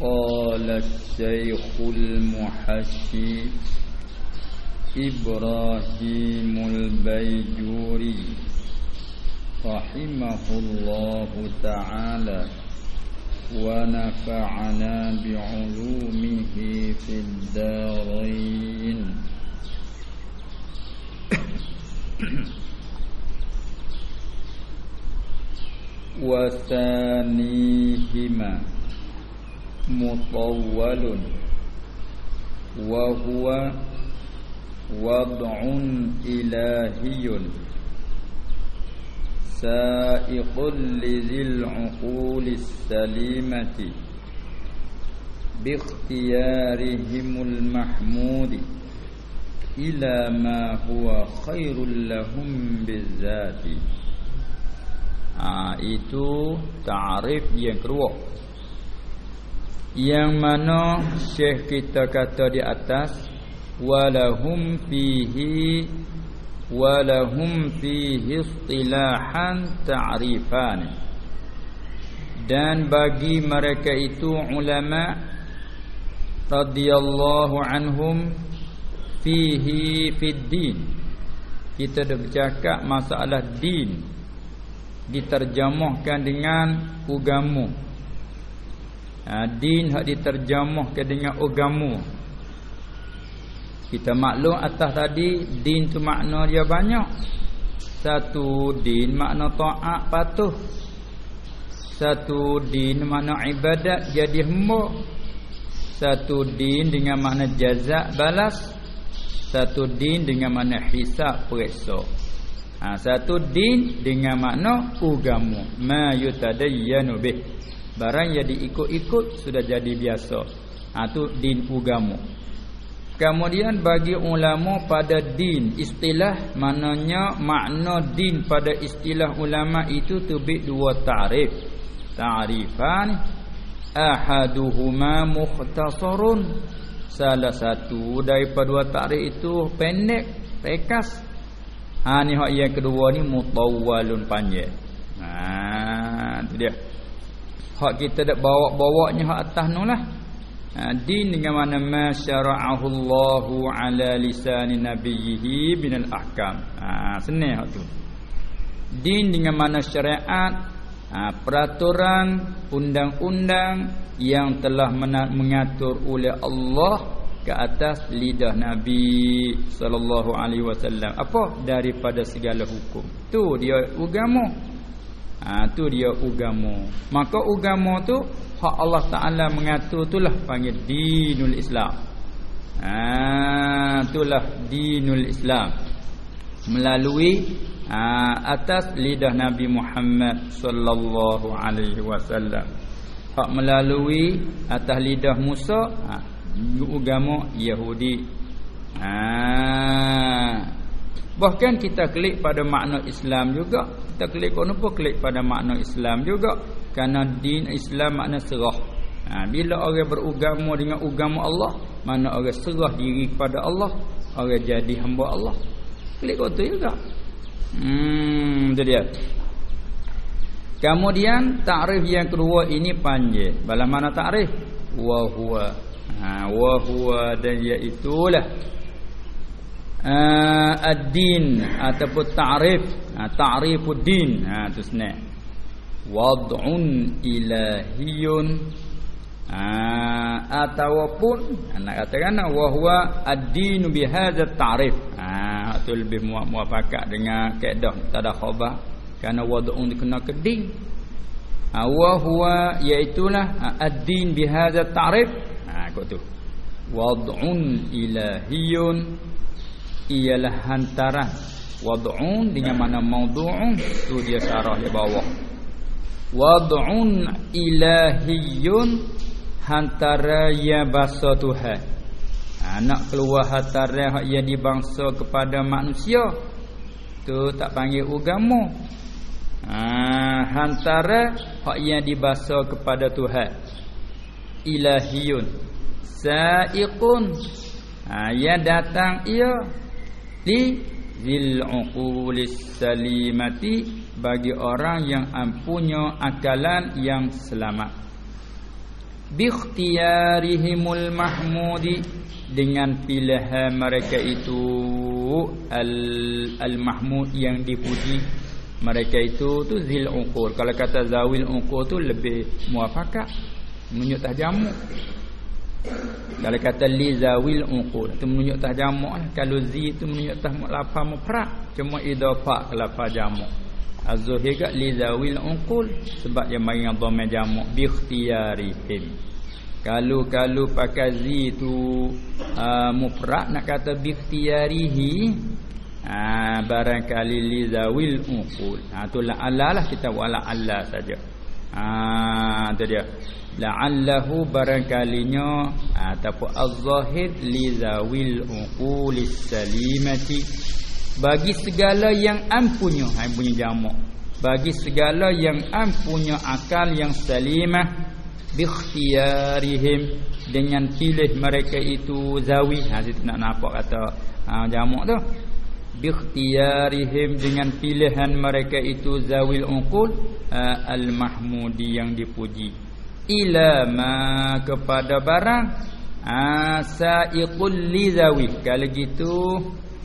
قال الشيخ المحشي إبراهيم البيجوري رحمه الله تعالى ونفعنا بعلومه في الدارين. وثانيهما مطول وهو وضع إلهي سائق لذي العقول السليمة باختيارهم المحمود إلى ما هو خير لهم بالذات. ha, Itu ta'rif yang kedua. Yang mana Syekh kita kata di atas Walahum fihi Walahum fihi istilahan ta'rifan. Dan bagi mereka itu ulama radhiyallahu anhum fihi fid din. Kita dah bercakap masalah din diterjemahkan dengan agama ha, din hak diterjemahkan dengan agama kita maklum atas tadi din tu makna dia banyak. Satu din makna taat patuh. Satu din makna ibadat jadi hamba satu din dengan makna jazak balas. Satu din dengan makna hisab periksa ha, satu din dengan makna agama ma yutadayyanu bih barang yang diikut-ikut sudah jadi biasa ha tu din agama kemudian bagi ulama pada din istilah maknanya makna din pada istilah ulama itu terbit dua tarif ta'rifan ahaduhuma mukhtasarun Salah satu daripada dua takrif itu pendek, rekas. Ha ni yang kedua ni mutawwalun panjang. Ha tu dia. Hak kita dak bawa-bawanya hak atas nu lah. Ha, din dengan mana masyara'ahu Allahu ala lisan nabiyhi binal ahkam. Ha senang hak tu. Din dengan mana syariat ha, peraturan undang-undang yang telah mengatur oleh Allah ke atas lidah Nabi sallallahu alaihi wasallam apa daripada segala hukum tu dia agama ha tu dia agama maka agama tu hak Allah taala mengatur itulah panggil dinul Islam. Ha itulah dinul Islam. Melalui ha, atas lidah Nabi Muhammad sallallahu alaihi wasallam. Hak melalui atas lidah Musa ha, agama Yahudi. Ha. Bahkan kita klik pada makna Islam juga kita klik kono pun klik pada makna Islam juga kerana din Islam makna serah ha. bila orang beragama dengan agama Allah mana orang serah diri kepada Allah orang jadi hamba Allah klik kono juga hmm itu dia Kemudian takrif yang kedua ini panjang. Bala mana takrif? Wa huwa. Ha wa huwa dan iaitulah uh, ad-din ataupun takrif, ha, ta'rifud din. Ha tu senang. Wad'un ilahiyun. Ha, ataupun nak katakan wa huwa ad-din bi hadha ta'rif. Ha tu lebih muafakat dengan kaedah tada khabar kerana wad'un dikena keding ha wa huwa iaitulah ha, ad-din bi hadza ta'rif. Ha kau tu. Wad'un ilahiyun ialah hantaran. Wad'un dengan mana maudhu'un tu dia syarah di bawah. Wad'un ilahiyun hantara ya bahasa Tuhan. Ha, nak keluar hantaran yang dibangsa kepada manusia tu tak panggil agama ha, Hantara Hak yang dibasa kepada Tuhan. Ilahiyun. Sa'iqun. Ha, Yang datang ia Li Zil'uqulis salimati Bagi orang yang ampunya akalan yang selamat. Bi ikhtiyarihimul mahmudi dengan pilihan mereka itu al al mahmud yang dipuji mereka itu tu zil uqul kalau kata zawil uqul tu lebih muafakat menunjuk tahjamu kalau kata li zawil uqul tu menunjuk tahjamu lah. kalau zi tu menunjuk tah lafaz mufrad cuma idafah lafaz jamu az-zuhir kat li zawil uqul sebab dia mari dengan dhamma jamu bi ikhtiyarihim kalau kalau pakai zi tu uh, mufrad nak kata bi ikhtiyarihi ha, barangkali li zawil uqul ha tu la Allah kita wala Allah saja. Ha tu dia la'allahu barangkalinya ha, ataupun az-zahid li zawil uqulis salimati. Bagi segala yang ampunya ha punya jamak. Bagi segala yang ampunya akal yang salimah bi ikhtiyarihim dengan pilih mereka itu zawi. Ha situ nak nampak kata ha, jamak tu. Bikhtiyarihim dengan pilihan mereka itu zawil uqul uh, al-mahmudi yang dipuji ila ma kepada barang asaiqul lizawi. Kalau gitu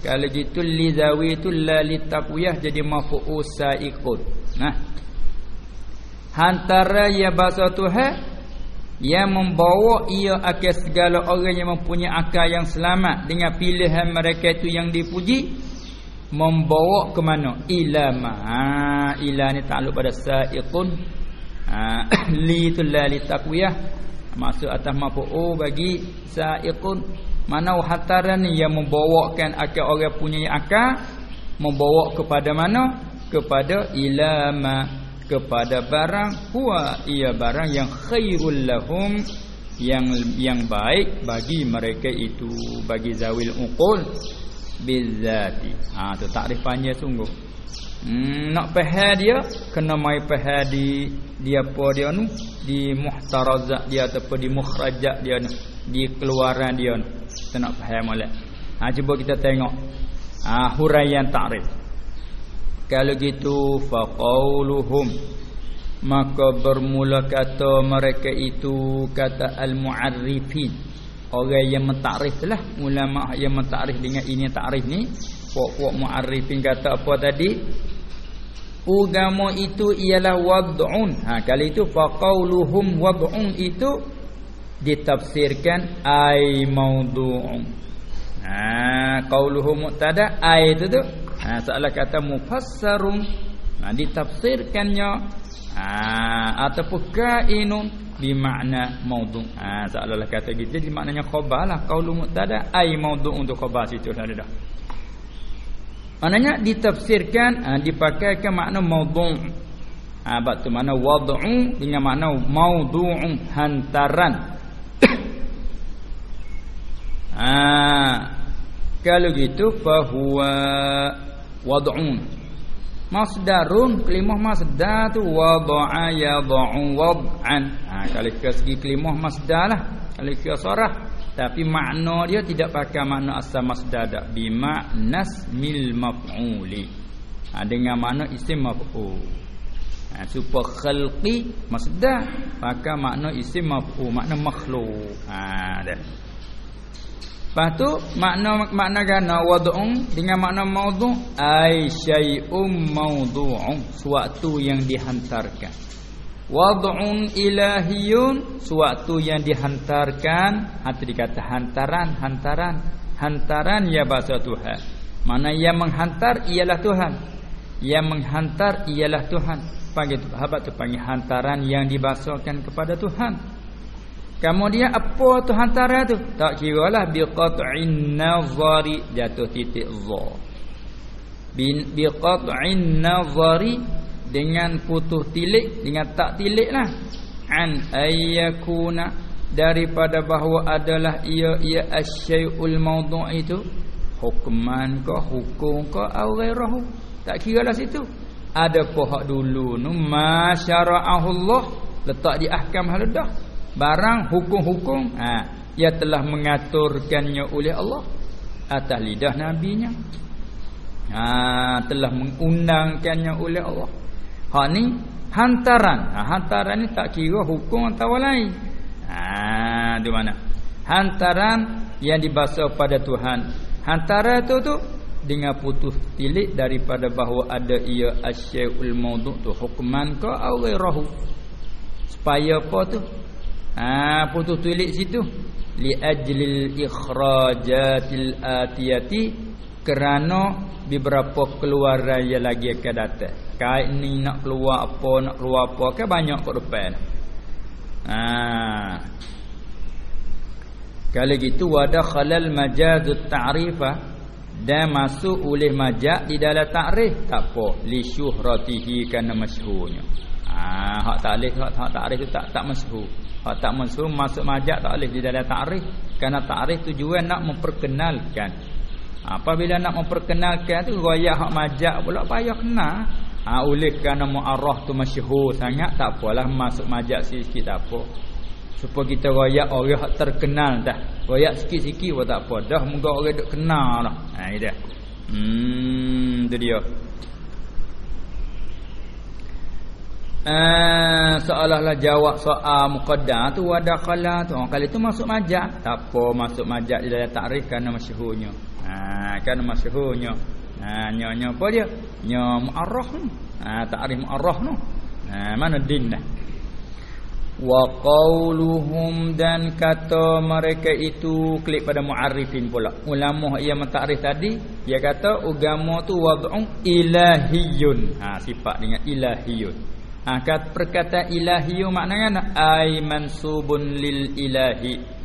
kalau gitu lizawi itu la litaqwiyah jadi maf'ul saiqul. Nah. Antara ya bahasa Tuhan yang membawa ia akan segala orang yang mempunyai akal yang selamat dengan pilihan mereka itu yang dipuji membawa ke mana? Ilama ha ila ni takluk pada saiqun ha li tu la li taqwiyah. Maksud atas mafu'u bagi saiqun. Mana hataran yang membawakan akal orang punya akal membawa kepada mana? Kepada ilama kepada barang. Huwa ia barang yang khairul lahum yang yang baik bagi mereka itu. Bagi zawil uqul bizati ha tu takrif panjang sungguh hmm, nak faham dia kena mai faham di dia apa dia nu di muhtarazat dia ataupun di mukhrajat dia ni. Di keluaran dia ni. Kita nak faham molek. Ha cuba kita tengok. Ha huraian takrif. Kalau gitu faqauluhum. Maka bermula kata mereka itu kata al-mu'arrifin. Orang yang mentakrif lah. Ulama yang mentakrif dengan ini takrif ni. Puak-puak muarrifin kata apa tadi agama itu ialah wad'un. Ha kali itu faqauluhum wad'un itu ditafsirkan ai maudhu'un ha qauluhum mutada ai itu tu. Ha salah kata mufassarun. Ha ditafsirkannya. Ha ataupun kainun bimakna maudhu' ha seolah-olah kata gitu. Jadi maknanya khabar lah qaulu mubtada ai maudhu' untuk khabar situ dah dah maknanya ditafsirkan ha, dipakaikan makna maudhu' ha bab tu makna wad'u dengan makna maudhu'un hantaran ha kalau gitu fa huwa wad'un Masdarun kelimah masdar tu wada'a yada'u wad'an. Ha kalau ke segi kelimah masdar lah. Kalau ke sarah tapi makna dia tidak pakai makna asal masdar dak bi ma'nas mil maf'uli. Ha dengan makna isim maf'ul. Ha supaya khalqi masdar pakai makna isim maf'ul, makna makhluk. Ha dah. Lepas tu makna makna gana wad'un dengan makna maudhu' ai syai'um maudhu'un suatu yang dihantarkan. Wad'un ilahiyun suatu yang dihantarkan atau dikata hantaran hantaran hantaran ya bahasa Tuhan. Mana yang menghantar ialah Tuhan. Yang menghantar ialah Tuhan. Panggil tu tu panggil hantaran yang dibasakan kepada Tuhan. Kemudian apa tu hantaran tu? Tak kira lah biqat'in nazari jatuh titik za. Biqat'in nazari dengan putus tilik dengan tak tilik lah. An ayyakuna daripada bahawa adalah ia ia asyai'ul mawdu' itu hukman ke hukum ke awairahu. Tak kira lah situ. Ada pohak dulu nu masyara'ahu Allah letak di ahkam haladah barang hukum-hukum ha ia telah mengaturkannya oleh Allah atas lidah nabinya ha telah mengundangkannya oleh Allah ha ni hantaran. Ha hantaran ni tak kira hukum atau lain. Ha di mana? Hantaran yang dibasuh pada Tuhan. Hantara tu tu dengan putus tilik daripada bahawa ada ia asyai'ul mawdu' tu hukman ke au ghairahu supaya apa tu? Ha putus tilik situ. Li ajlil ikhrajatil atiyati kerana beberapa keluaran yang lagi akan datang kait ni nak keluar apa nak keluar apa. Kan banyak kat depan. Ha. Kalau gitu wada khalal majazut ta'rifah dan masuk oleh majak di dalam takrif tak apa. Li syuhratihi kana masyhurnya. Ah hak takrif hak hak takrif tu tak tak masyhur. Hak tak masyhur masuk majak tak boleh di dalam takrif kerana takrif tujuan nak memperkenalkan. Apabila nak memperkenalkan tu royak hak majak pula payah kena ah oleh kerana muarrah tu masyhur sangat. Tak apalah masuk majak sikit tak apa. Supaya kita royak orang terkenal dah. Royak sikit-sikit pun tak apa. Dah moga orang duk kenal lah ha dia. Hmm tu dia. Uh, seolah-olah jawab soal muqaddam tu wadakhala tu. Orang kali tu masuk majak. Tak apa masuk majak di dalam takrif kerana masyhurnya. Ha kerana masyhurnya ha nyonya apa dia? Nyo muarrah ha takrif muarrah tu ha mana din dah? Wa qauluhum dan kata mereka itu klik pada muarrifin pula. Ulama yang mentakrif tadi dia kata agama tu wad'un ilahiyun. Ha sifat dengan ilahiyun. Ha kat perkataan ilahiyun maknanya ai mansubun lil ilahi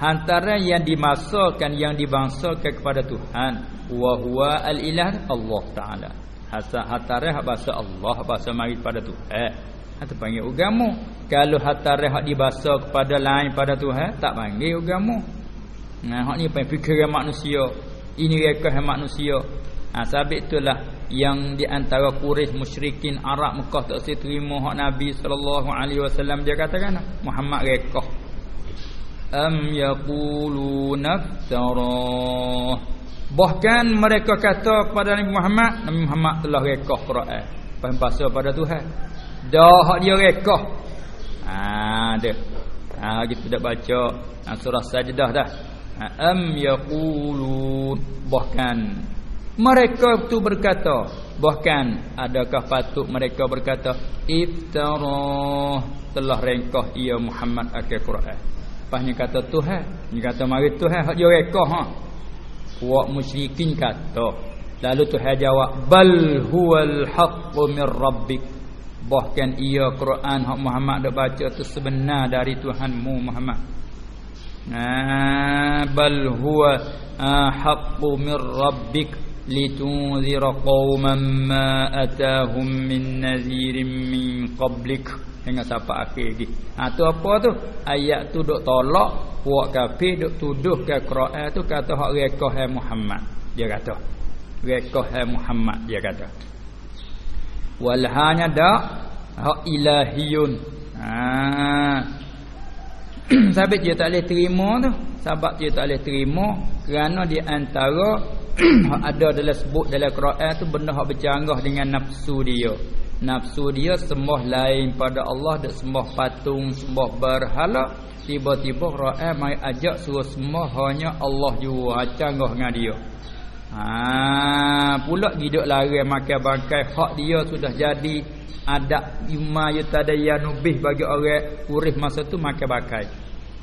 antara yang dimasukkan yang dibangsakan kepada Tuhan. Wa huwa al ilah Allah taala. Hasa hatare bahasa Allah bahasa mari pada Tuhan. Atau panggil agama kalau hatta rehat dibasa kepada lain pada Tuhan tak panggil agama nah hak ni panggil fikiran manusia. Ini rekah manusia. Ha, sabit itulah yang di antara Quraisy musyrikin Arab Mekah tak terima hak Nabi sallallahu alaihi wasallam. Dia katakan Muhammad rekah am yaquluna tara bahkan mereka kata kepada Nabi Muhammad Nabi Muhammad telah rekah Quran pasal pada Tuhan Dah hak dia rekah. Ha dia. Ha kita dah baca ha, surah sajdah dah. Ha, am yaqulun bahkan mereka tu berkata bahkan adakah patut mereka berkata iftara telah rengkah ia Muhammad akan Quran. Pasnya kata Tuhan, ni kata mari Tuhan hak dia rekah ha. Puak musyrikin kata. Lalu Tuhan jawab bal huwal haqqu min rabbik bahkan ia Quran hak Muhammad dak baca tu sebenar dari Tuhanmu Muhammad nah bal huwa haqqu min rabbik litunzira qauman ma atahum min nazirin min qablik hingga sampai akhir lagi. Ha tu apa tu? Ayat tu dok tolak puak kafir dok tuduh ke Quran tu kata hak rekah Muhammad dia kata. Rekah Muhammad dia kata. Walhanya dak hak ilahiyun. Ha. Sebab dia tak boleh terima tu. Sebab dia tak boleh terima kerana di antara ada dalam sebut dalam Quran tu benda hak bercanggah dengan nafsu dia nafsu dia sembah lain pada Allah dak sembah patung sembah berhala tiba-tiba Quran mai ajak suruh sembah hanya Allah juga canggah dengan dia Ha pula hidup lari makan bangkai hak dia sudah jadi adab yuma yutadayanu bih bagi orang urif masa tu makan bangkai.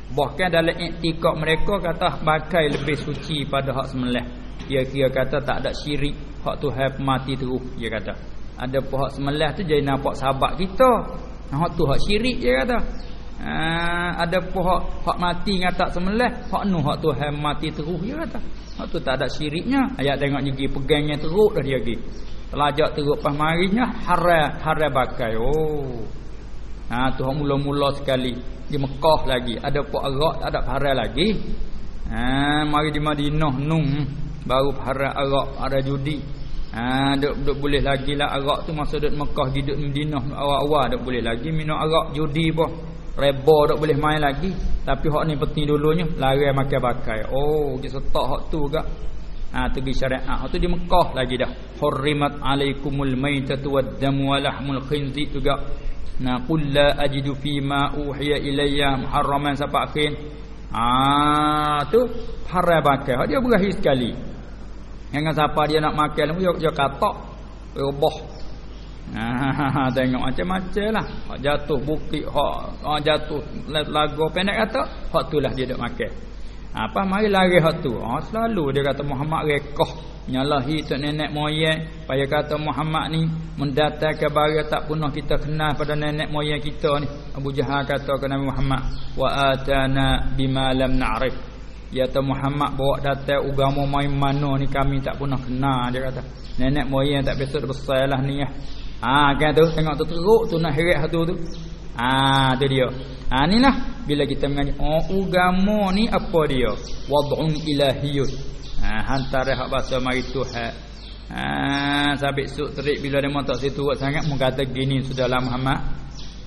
Bahkan dalam iktikad mereka kata bangkai lebih suci pada hak semelah. Dia kira kata tak ada syirik hak Tuhan mati terus dia kata. Ada pihak semelah tu jadi nampak sahabat kita. Hak tu hak syirik dia kata. Ha, ada pihak hak mati ngata semelah, hak nu hak Tuhan mati terus dia kata. Hak tu tak ada syiriknya. Ayat tengok pergi pegangnya teruk dah dia pergi. Telajak teruk pas marinya haram haram bakai. Oh. Ha tu mula-mula sekali di Mekah lagi. Ada pok arak tak ada haram lagi. Ha mari di Madinah nung baru haram arak ada judi. Ha duk, duk boleh lagi lah arak tu masa duk Mekah di duk Madinah awal-awal duk boleh lagi minum arak judi boh. Reba tak boleh main lagi Tapi hak ni penting dulunya Lari makan bakai Oh Kita setak hak tu juga Ha tu di syariat. Ha tu di Mekah lagi dah. Hurrimat alaikumul maitatu wad-damu wa lahmul khinzi juga. Na qul la ajidu fi ma uhiya ilayya muharraman sapakin. Ha tu haram pakai. Dia berakhir sekali. Jangan siapa dia nak makan dia, dia katak. Rubah Ha, tengok macam-macam lah. Hak jatuh bukit Hak, hak jatuh lagu pendek kata Hak tu lah dia duk makan. Apa mari lari hak tu. Ha, Selalu dia kata Muhammad rekoh. Nyalahi tu nenek moyang. Paya kata Muhammad ni Mendatang baria tak punah kita kenal Pada nenek moyang kita ni. Abu Jahal kata ke Nabi Muhammad Wa atana bima lam na'rif Ya tu Muhammad bawa datang agama main mana ni kami tak pernah kenal dia kata. Nenek moyang tak besar besar lah ni ya. Ha kan tu tengok tu teruk tu nak heret satu tu. Ha tu dia. Ha ni lah bila kita mengaji oh agama ni apa dia? Wad'un ilahiyun. Ha hantar hak bahasa mari Tuhan. Ha sabit suk terik bila dia tak situ sangat mengata gini sudahlah Muhammad.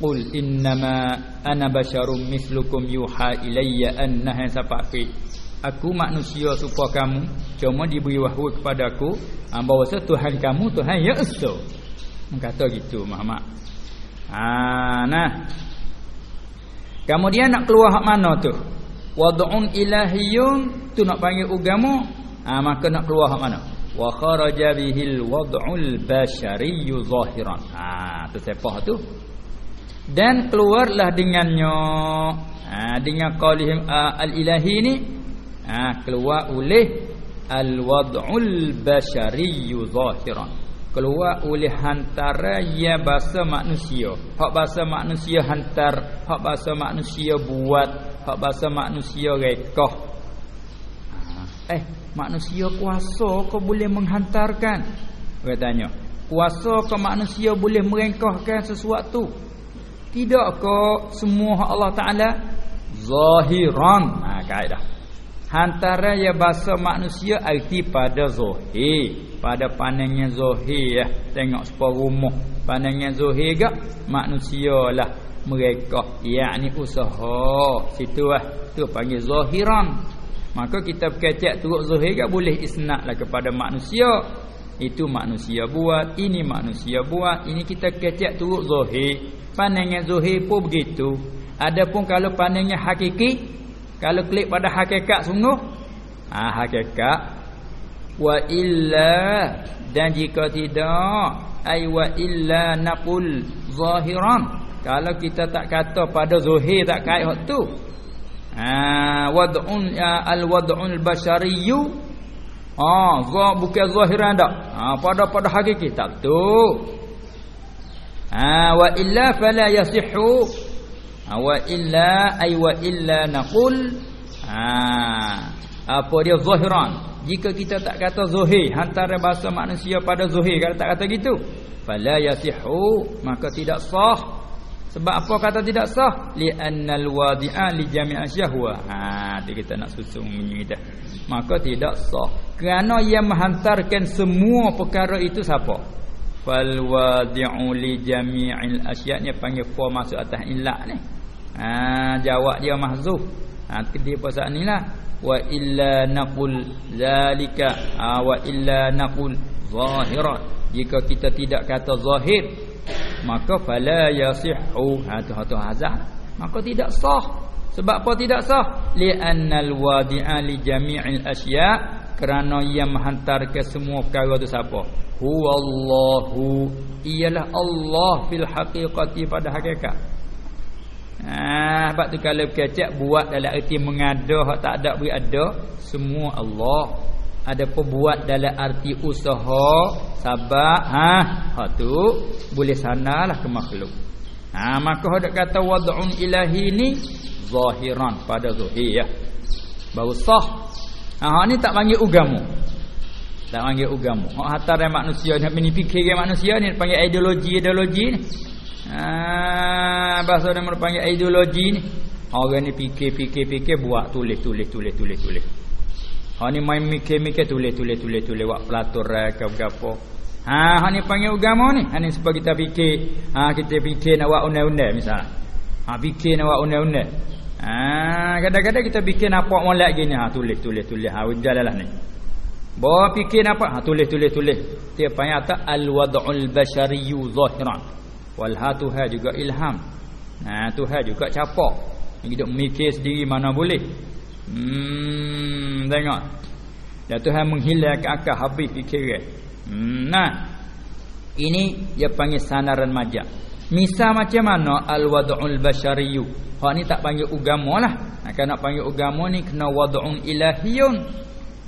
Qul innama ana basyarum mislukum yuha ilayya annaha safafi. Aku manusia supaya kamu cuma diberi wahyu kepada aku bahawa Tuhan kamu Tuhan ya Esa. Kata gitu Muhammad. Ha, nah. Kemudian nak keluar hak mana tu? Wad'un ilahiyun tu nak panggil agama. Ha, maka nak keluar hak mana? Wa kharaja bihil wad'ul bashariyyu zahiran. Ha, tu siapa tu? Dan keluarlah dengannya ha, dengan qaulihim al-ilahi ni ha, keluar oleh al-wad'ul bashariyyu zahiran. Keluar oleh hantara ya bahasa manusia. Hak bahasa manusia hantar hak bahasa manusia buat hak bahasa manusia rekah. Eh manusia kuasa kau boleh menghantarkan? Katanya kuasa kau manusia boleh merengkahkan sesuatu? Tidak kau semua Allah Taala zahiran. Ha kaedah Hantara ya bahasa manusia arti pada zohir. Pada pandangan zohir ya. Tengok sebuah rumah. Pandangan zohir gak Manusia lah. Mereka Yakni usaha. Situ lah. Tu panggil zohiran. Maka kita berkecek turut zohir gak Boleh isnak lah kepada manusia. Itu manusia buat Ini manusia buat Ini kita kecek turut zohir. Pandangan zohir pun begitu. Adapun kalau pandangan hakiki kalau klik pada hakikat sungguh ha, hakikat. Wa illa dan jika tidak ay wa illa naqul zahiran. Kalau kita tak kata pada zahir tak kait hak tu. Ah wad'un ya, al wad'un al bashariyyu. Ah za bukan zahiran dak ah pada pada hakiki tak betul. Ah wa illa fala yasihhu. Ha, wa illa ay wa illa naqul ha apa dia zahiran jika kita tak kata zahir hantar bahasa manusia pada zahir kalau tak kata gitu fala yasihu maka tidak sah. Sebab apa kata tidak sah? Li annal wadi'a li jami'a syahwa. Ha kita nak susung bunyi dah maka tidak sah. Kerana yang menghantarkan semua perkara itu siapa? Fal wadi'u li jami'il asya'nya panggil fa masuk atas illah ni ha, jawab dia mahzuf. Ha dia pasal inilah wa illa naqul zalika. Ha, wa illa naqul zahiran jika kita tidak kata zahir maka fala yasihhu. Ha tu tu hazah. Maka tidak sah. Sebab apa tidak sah? Li annal wadi'a li jami'il asya' kerana ia menghantar ke semua perkara itu siapa? Huwallahu. Ialah Allah fil haqiqati pada hakikat Ha, sebab tu kalau kecek buat dalam erti mengada hak tak ada beri ada semua Allah. Ada buat dalam arti usaha sabar ha hak tu boleh sanalah ke makhluk. Ha maka hendak kata wad'un ilahi ni zahiran pada zahir ya. Baru sah. Ha ni tak panggil ugamu. Tak panggil ugamu. Hak hantar manusia ni fikir manusia ni panggil ideologi-ideologi ni. Ah, bahasa dia merupakan ideologi ni. Orang ni fikir-fikir-fikir buat tulis tulis tulis tulis tulis. Ha ni main mikir-mikir tulis tulis tulis tulis buat pelatur ke apa. Ha ha ni panggil agama ni. Ha ni sebab kita fikir, ha kita fikir nak buat undang-undang misalnya. Ha fikir nak buat undang-undang. Ha kadang-kadang kita fikir buat molek gini ha tulis tulis tulis ha ujalah lah ni. Bawa fikir apa? Ha tulis tulis tulis. Dia panggil atas al-wad'ul basyariyyu zahiran. Wal hatuha juga ilham. Nah, Tuhan juga capak. Hidup mikir sendiri mana boleh. Hmm, tengok. Ya Tuhan menghilangkan akal habis fikiran. Hmm, nah. Ini dia panggil sanaran majak. Misal macam mana al-wad'ul basyariyyu? Hak ni tak panggil agama lah. Nah, kalau nak panggil agama ni kena wad'un ilahiyun.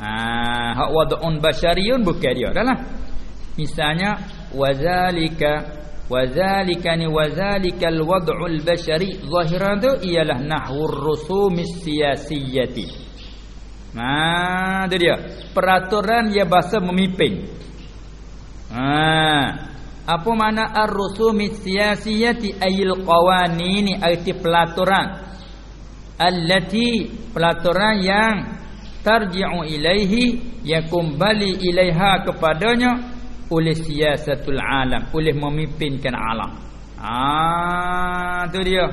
Ah, hak wad'un basyariyun bukan dia dah lah. Misalnya wazalika wazalika ni wazalikal wad'ul basyari zahiran tu ialah nahwur rusumis siyasiyati. Nah, tu dia. Peraturan dia bahasa memimpin. Ha. Apa makna ar-rusumis siyasiyati ayil qawanin arti pelaturan allati pelaturan yang tarji'u ilaihi yang kembali ilaiha kepadanya oleh siasatul alam oleh memimpinkan alam. Ah tu dia.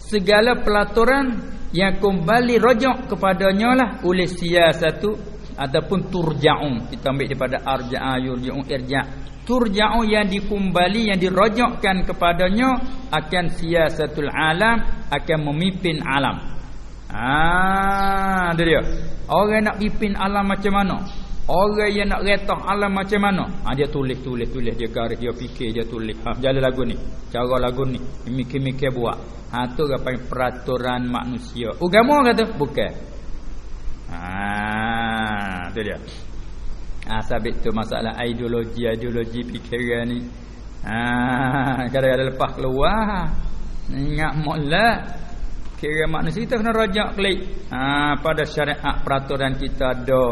Segala pelaturan yang kembali rojak kepadanya lah. Oleh siasatu ataupun turja'un. Kita ambil daripada arja'a yurja'un irja' turja'u yang dikembali yang dirojakkan kepadanya akan siasatul alam akan memimpin alam. Ah, dia dia. Orang nak pimpin alam macam mana? Orang yang nak retah alam macam mana? Ah dia tulis tulis tulis dia garis dia fikir dia tulis. Ha jalan lagu ni. Cara lagu ni mikir-mikir buat. Ha tu apa peraturan manusia. Agama kata bukan. Ah tu dia. Ah sabit tu masalah ideologi ideologi fikiran ni. Ah kadang-kadang lepas keluar ingat molek Kira manusia kita kena rajak klik ha, Pada syariat peraturan kita ada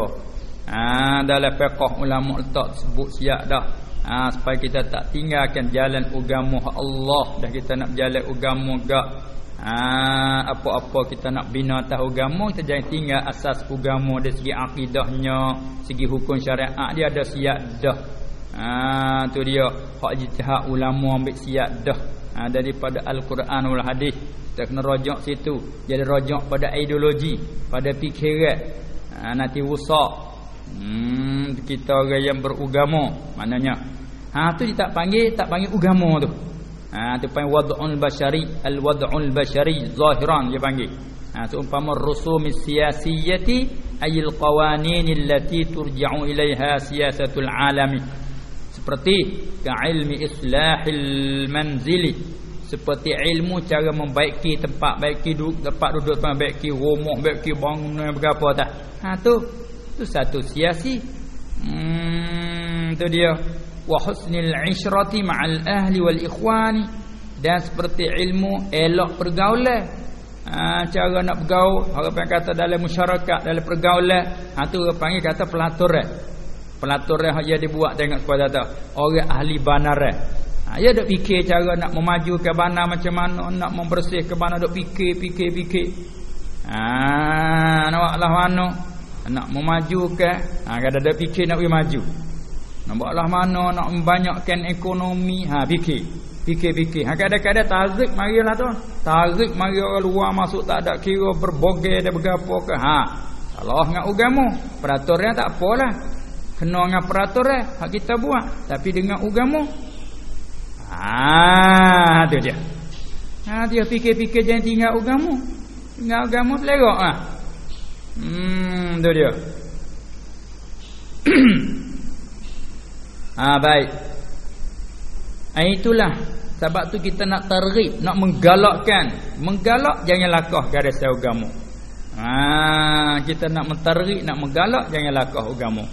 ha, Dalam fiqah ulama letak sebut siap dah. Ha, Supaya kita tak tinggalkan jalan ugamu Allah. Dan kita nak jalan ugamu gak. Ha, Apa-apa kita nak bina atas ugamu Kita jangan tinggal asas ugamu Dari segi akidahnya Segi hukum syariat. Dia ada siap dah. Ha, tu dia. Hak jitihak ulama ambil siap dah. Ha, Daripada Al-Quran wal Hadis. Kita kena rojak situ. Jadi rojak pada ideologi, pada fikiran. Ha, nanti wusak. Hmm, kita orang yang berugama, maknanya. Ha tu dia tak panggil, tak panggil ugama tu. Ha tu panggil wad'ul bashari, al-wad'ul bashari zahiran dia panggil. Ha tu umpama rusumis siyasiyati ayil qawanin allati turja'u ilaiha siyasatul alami. Seperti ka ilmi islahil manzili seperti ilmu cara membaiki tempat baiki duduk tempat duduk tempat baiki rumah baiki bangunan berapa tak ha tu tu satu siasi. Hmm tu dia. Wa husnil ishrati ma'al ahli wal ikhwani. Dan seperti ilmu elok pergaulan. Ha, cara nak bergaul orang kata dalam masyarakat dalam pergaulan. Ha tu orang panggil kata pelaturan. Pelaturan yang dia dibuat tengok kepada tu. Orang ahli banaran. Ha, dia dok fikir cara nak memaju ke mana macam mana, nak membersih ke mana dok fikir, fikir, fikir. Ha, nak lah mana? Nak memaju ke? Ha, kada ada fikir nak pergi maju. Nak buatlah mana nak membanyakkan ekonomi? Ha, fikir. Fikir, fikir. Ha, kadang-kadang tarik marilah tu. Tarik mari orang luar masuk tak ada kira berbogel dan bergapo ke. Ha. Allah ngak ugamu. Peraturan tak apalah. Kena dengan peraturan hak kita buat. Tapi dengan ugamu Ah, tu dia. Ha dia fikir-fikir jangan tinggal agama. Tinggal agama pelerak ah. Hmm, tu dia. ah baik. Ah itulah sebab tu kita nak targhib, nak menggalakkan. Menggalak jangan lakah garis agama. Ah, kita nak mentarghib, nak menggalak jangan lakah agama.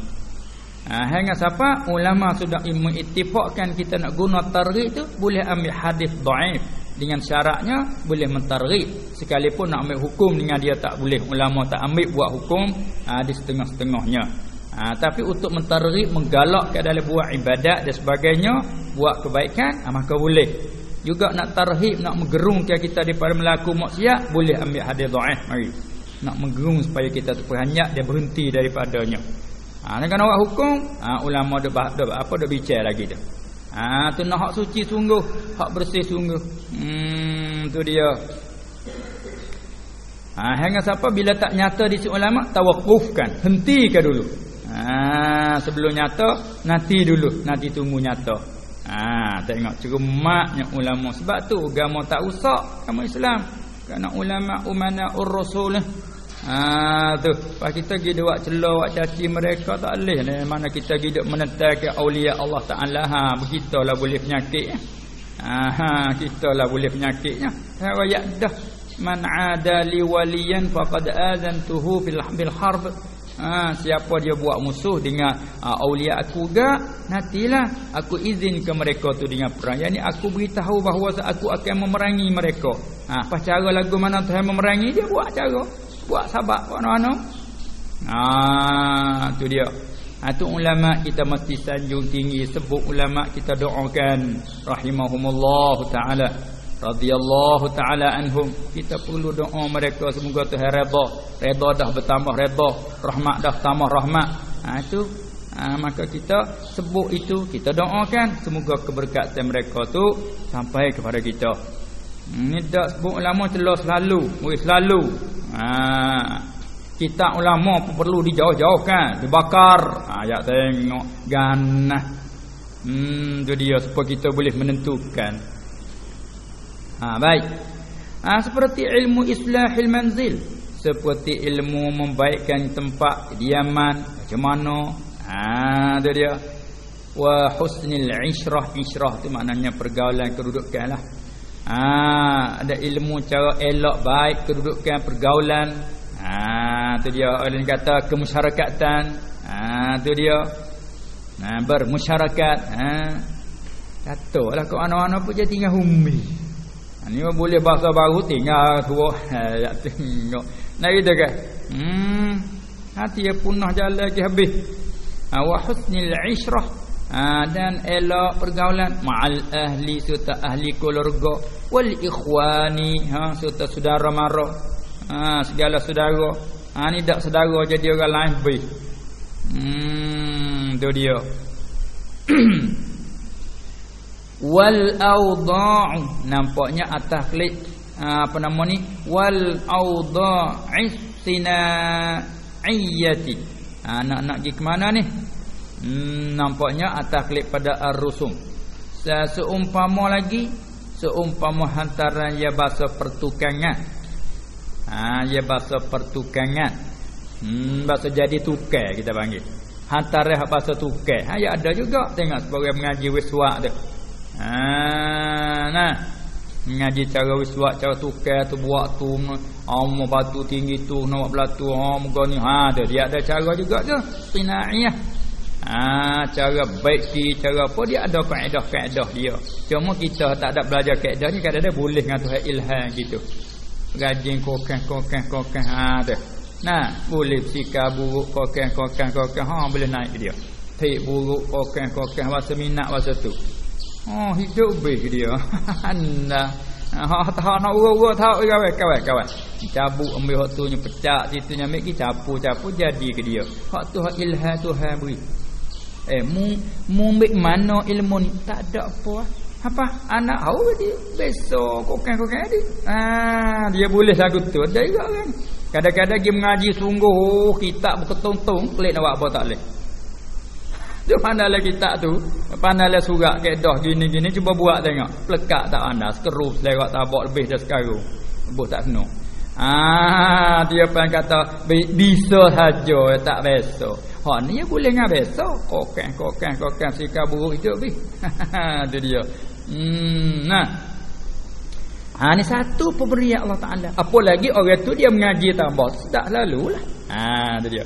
Ha, hanya siapa ulama sudah mengittifaqkan kita nak guna targhib tu boleh ambil hadis dhaif dengan syaratnya boleh mentarghib. Sekalipun nak ambil hukum dengan dia tak boleh ulama tak ambil buat hukum ha, di setengah-setengahnya. Ha, tapi untuk mentarghib menggalakkan dalam buat ibadat dan sebagainya buat kebaikan ha, maka boleh. Juga nak tarhib nak menggerungkan kita daripada melaku maksiat boleh ambil hadis dhaif mari. Nak menggerung supaya kita terperanjat dia berhenti daripadanya. Ha dengan orang hukum, ha, ulama dak apa dak bicara lagi tu. Ha tu nak hak suci sungguh, hak bersih sungguh. Hmm tu dia. Ha hang siapa bila tak nyata di si ulama tawakufkan, hentikan dulu. Ha sebelum nyata nanti dulu, nanti tunggu nyata. Ha tengok cermaknya ulama sebab tu agama tak usak kamu Islam. Kerana ulama umana ur-rasul Ha tu, pas kita pergi buat celah buat caci mereka tak leh ni. Mana kita pergi menentai ke aulia Allah Taala. Ha begitulah boleh penyakit. Ha, ha kita lah boleh penyakitnya. Ha ayat dah. Man ada li waliyan faqad azantuhu fil bil harb. Ha, siapa dia buat musuh dengan ha, aulia aku gak nantilah aku izin ke mereka tu dengan perang. Yani aku beritahu bahawa aku akan memerangi mereka. Ha apa cara lagu mana Tuhan memerangi dia buat cara buat sabak mana-mana ha tu dia. Ha, tu ulama kita mesti sanjung tinggi sebut ulama kita doakan. Rahimahumullah taala. Radhiyallahu taala anhum. Kita perlu doa mereka semoga Tuhan redha redha dah bertambah redha rahmat dah tambah rahmat. Ha itu ha, maka kita sebut itu kita doakan semoga keberkatan mereka tu sampai kepada kita ini dak sebut ulama celah selalu. Murid selalu. Ha. Kita ulama pun perlu dijauh-jauhkan. Dibakar. Ha ya tengok ganah hmm tu dia supaya kita boleh menentukan. Ha baik. Ha seperti ilmu islahil manzil, seperti ilmu membaikkan tempat kediaman, macam mana? Ha tu dia. Wa husnil ishrah, ishrah tu maknanya pergaulan kedudukan lah. Ha ada ilmu cara elok baik kedudukan pergaulan. Ha tu dia orang kata kemasyarakatan. Ha tu dia. Nah bermasyarakat. Ha katalah kau anak-anak pun jadi tinggal humi. Ini boleh bahasa baru tinggal tua. Ya tengok. Nah gitu kan. Hmm. Hati dia punah jalan lagi habis. Ha, wa husnil ishrah. Ha, dan elok pergaulan. Ma'al ahli serta ahli keluarga. Wal ikhwani ha serta saudara mara ha segala saudara. Ha ni dak saudara jadi orang lain baik. Hmm tu dia. Wal awda'u nampaknya atas klik ha, apa nama ni? Wal awda'is sinaiyati ha, nak nak pergi ke mana ni hmm, nampaknya atas klik pada ar-rusum seumpama lagi seumpama hantaran ya bahasa pertukangan ha ya bahasa pertukangan hmm bahasa jadi tukar kita panggil hantaran bahasa tukar ha ya ada juga tengok sebagai mengaji wiswa tu Ha, nah. Mengaji cara wiswak, cara tukar tu buat tu, am batu tinggi tu, nak belatu, am muka ni. Ha, dia ada cara juga tu. Sinaiyah. Ha, cara baik si, cara apa dia ada kaedah-kaedah dia. Cuma kita tak ada belajar kaedah ni kadang-kadang boleh dengan Tuhan ilham gitu. Rajin kokang kokang kokang ha ada. Nah, boleh sikap buruk kokang kokang kokang ha boleh naik dia. Tik buruk kokang kokang rasa minat rasa tu. Oh hidup baik dia. Anda. Ha tahu nak urut-urut tahu kawan kawan kawan. Cabut ambil waktu nya pecah situ nya ambil capu-capu jadi ke dia. Hak tu hak ilham Tuhan beri. Eh mu mu ambil mana ilmu ni tak ada apa. Apa anak tahu dia besok kokang-kokang dia. Ah dia boleh lagu tu ada juga kan. Kadang-kadang dia mengaji sungguh oh, kitab berketung-tung pelik nak buat apa tak boleh. Tu pandailah kitab tu. Pandailah surat kedah gini-gini. Cuba buat tengok. Pelekat tak anda. Sekerup lewat tabak lebih dah sekarang. Buat tak senang. Ah, dia pun kata bisa saja tak biasa. Ha ni ya boleh ngah biasa. Kokang kokang kokang sikap buruk itu bi. tu dia. Hmm, nah. Ha ni satu pemberian Allah Taala. Apa lagi orang tu dia mengaji tambah. Tak lalulah. Ha tu dia.